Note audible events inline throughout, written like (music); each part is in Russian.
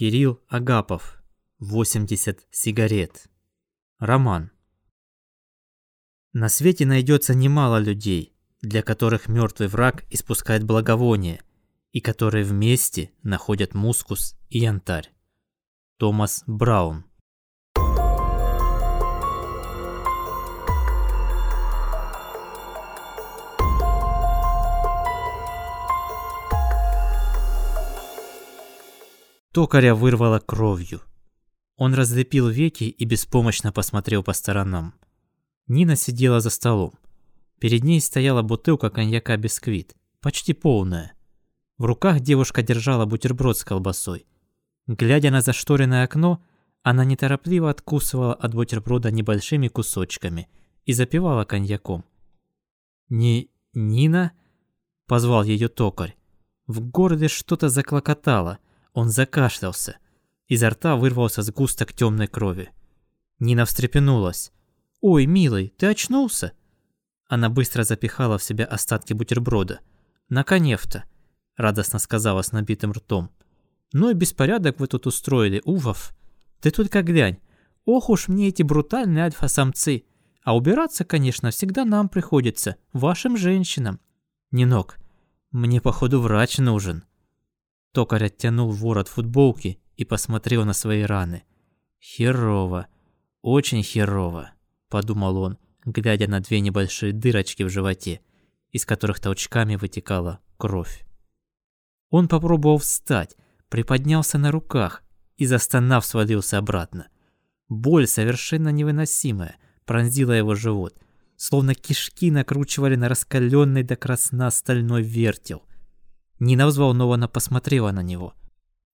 Кирилл Агапов. 80 сигарет. Роман. На свете найдется немало людей, для которых мертвый враг испускает благовоние, и которые вместе находят мускус и янтарь. Томас Браун. Токаря вырвало кровью. Он разлепил веки и беспомощно посмотрел по сторонам. Нина сидела за столом. Перед ней стояла бутылка коньяка «Бисквит», почти полная. В руках девушка держала бутерброд с колбасой. Глядя на зашторенное окно, она неторопливо откусывала от бутерброда небольшими кусочками и запивала коньяком. «Не Нина?» – позвал ее токарь. В горле что-то заклокотало – он закашлялся. Изо рта вырвался сгусток темной крови. Нина встрепенулась. «Ой, милый, ты очнулся?» Она быстро запихала в себя остатки бутерброда. «Наконец-то!» — радостно сказала с набитым ртом. «Ну и беспорядок вы тут устроили, Увов. Ты только глянь. Ох уж мне эти брутальные альфа-самцы. А убираться, конечно, всегда нам приходится, вашим женщинам. Нинок, мне, походу, врач нужен». Токарь оттянул ворот футболки и посмотрел на свои раны. «Херово, очень херово», – подумал он, глядя на две небольшие дырочки в животе, из которых толчками вытекала кровь. Он попробовал встать, приподнялся на руках и, застонав, свалился обратно. Боль, совершенно невыносимая, пронзила его живот, словно кишки накручивали на раскаленный до красна стальной вертел. Нина взволнованно посмотрела на него.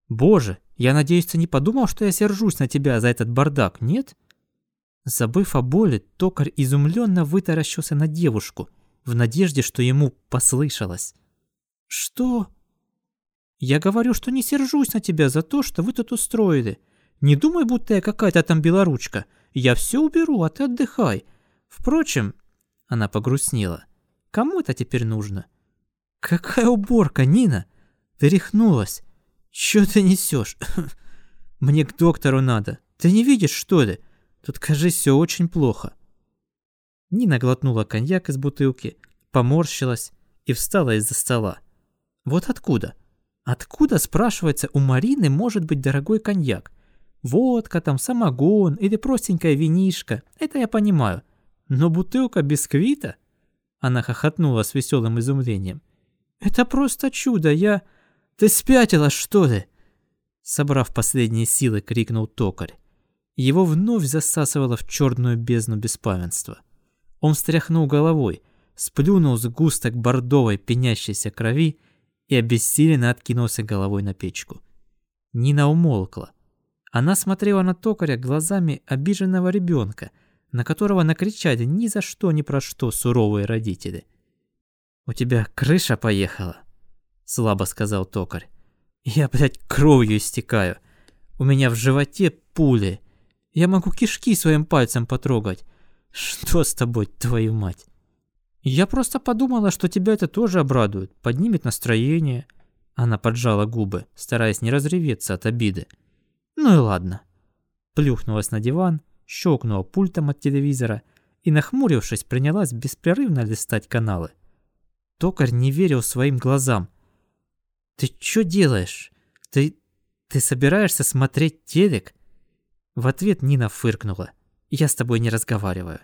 «Боже, я надеюсь, ты не подумал, что я сержусь на тебя за этот бардак, нет?» Забыв о боли, токарь изумленно вытаращился на девушку, в надежде, что ему послышалось. «Что?» «Я говорю, что не сержусь на тебя за то, что вы тут устроили. Не думай, будто я какая-то там белоручка. Я все уберу, а ты отдыхай. Впрочем...» Она погрустнела. «Кому это теперь нужно?» «Какая уборка, Нина? Ты рехнулась. Чё ты несёшь? (laughs) Мне к доктору надо. Ты не видишь, что ли? Тут, кажется, всё очень плохо». Нина глотнула коньяк из бутылки, поморщилась и встала из-за стола. «Вот откуда? Откуда, спрашивается, у Марины может быть дорогой коньяк? Водка там, самогон или простенькая винишка, это я понимаю. Но бутылка бисквита?» Она хохотнула с веселым изумлением. Это просто чудо, я... Ты спятила, что ли?» Собрав последние силы, крикнул токарь. Его вновь засасывало в черную бездну беспамятства. Он встряхнул головой, сплюнул сгусток бордовой пенящейся крови и обессиленно откинулся головой на печку. Нина умолкла. Она смотрела на токаря глазами обиженного ребенка, на которого накричали ни за что ни про что суровые родители – «У тебя крыша поехала», — слабо сказал токарь. «Я, блядь, кровью истекаю. У меня в животе пули. Я могу кишки своим пальцем потрогать. Что с тобой, твою мать?» «Я просто подумала, что тебя это тоже обрадует, поднимет настроение». Она поджала губы, стараясь не разреветься от обиды. «Ну и ладно». Плюхнулась на диван, щелкнула пультом от телевизора и, нахмурившись, принялась беспрерывно листать каналы. Токарь не верил своим глазам. «Ты что делаешь? Ты... ты собираешься смотреть телек?» В ответ Нина фыркнула. «Я с тобой не разговариваю».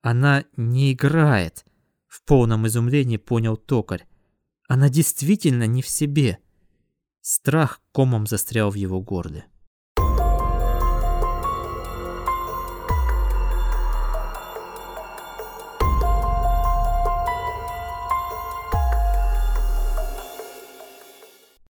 «Она не играет», — в полном изумлении понял токарь. «Она действительно не в себе». Страх комом застрял в его горле.